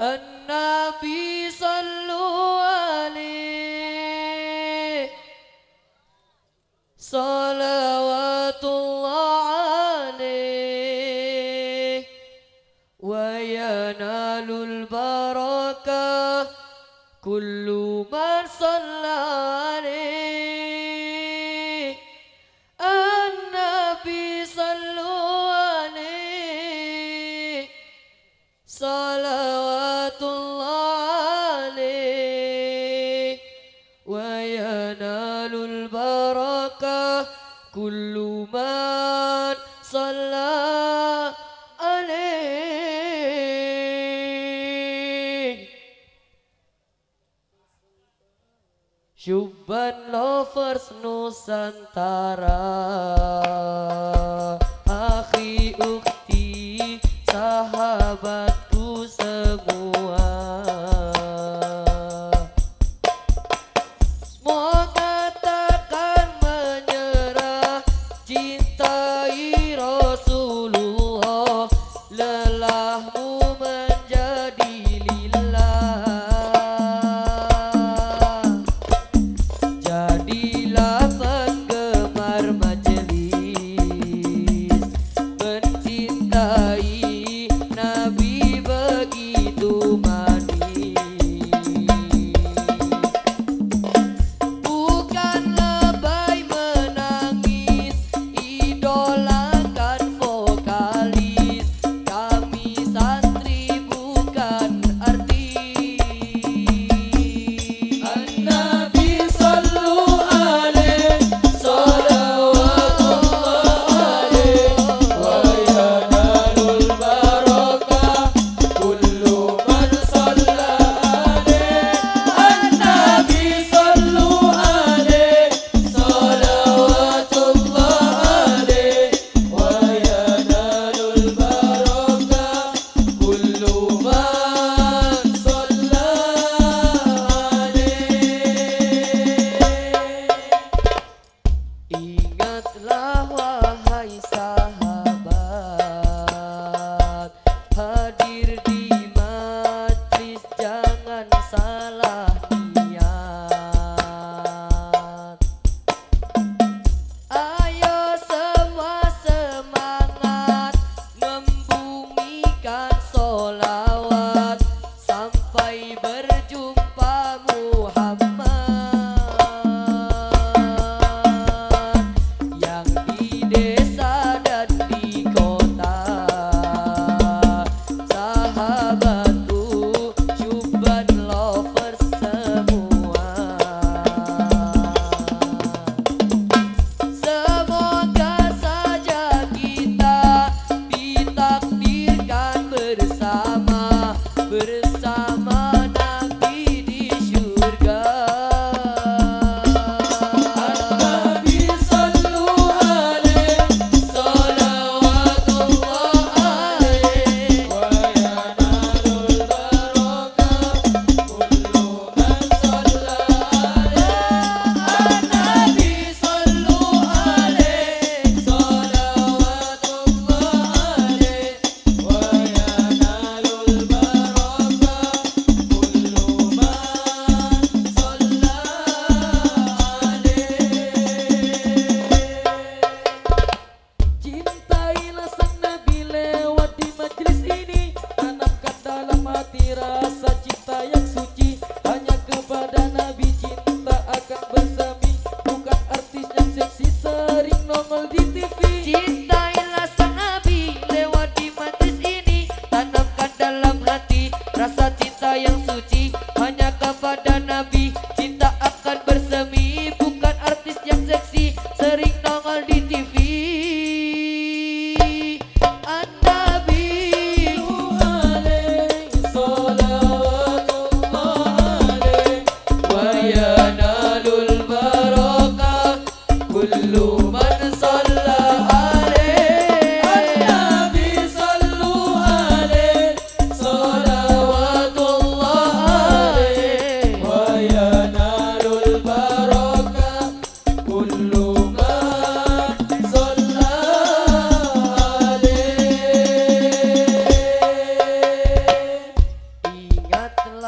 النبي صلوا عليه صلوات الله عليه وينال البركة كل من Kuluman salat صلى عليه Syuban lovers Nusantara. Akhi ukti sahabat. La isa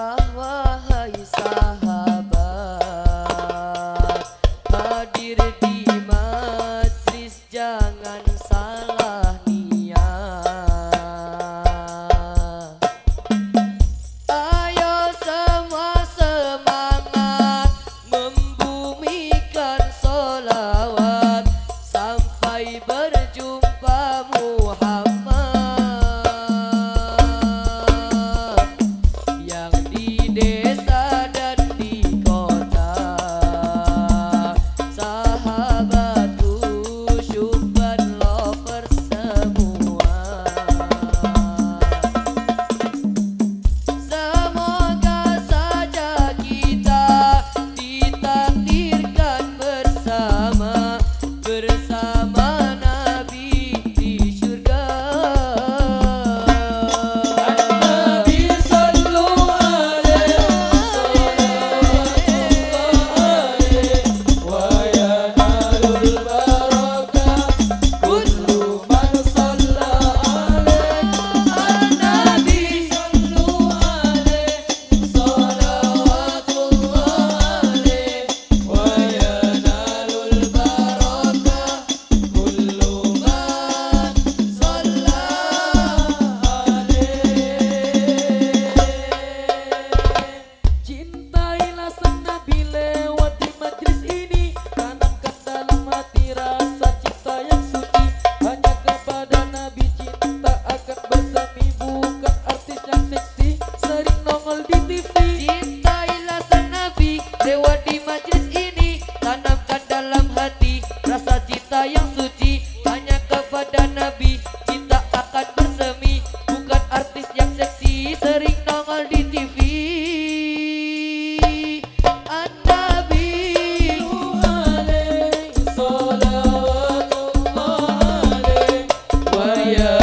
love what you saw. Yeah.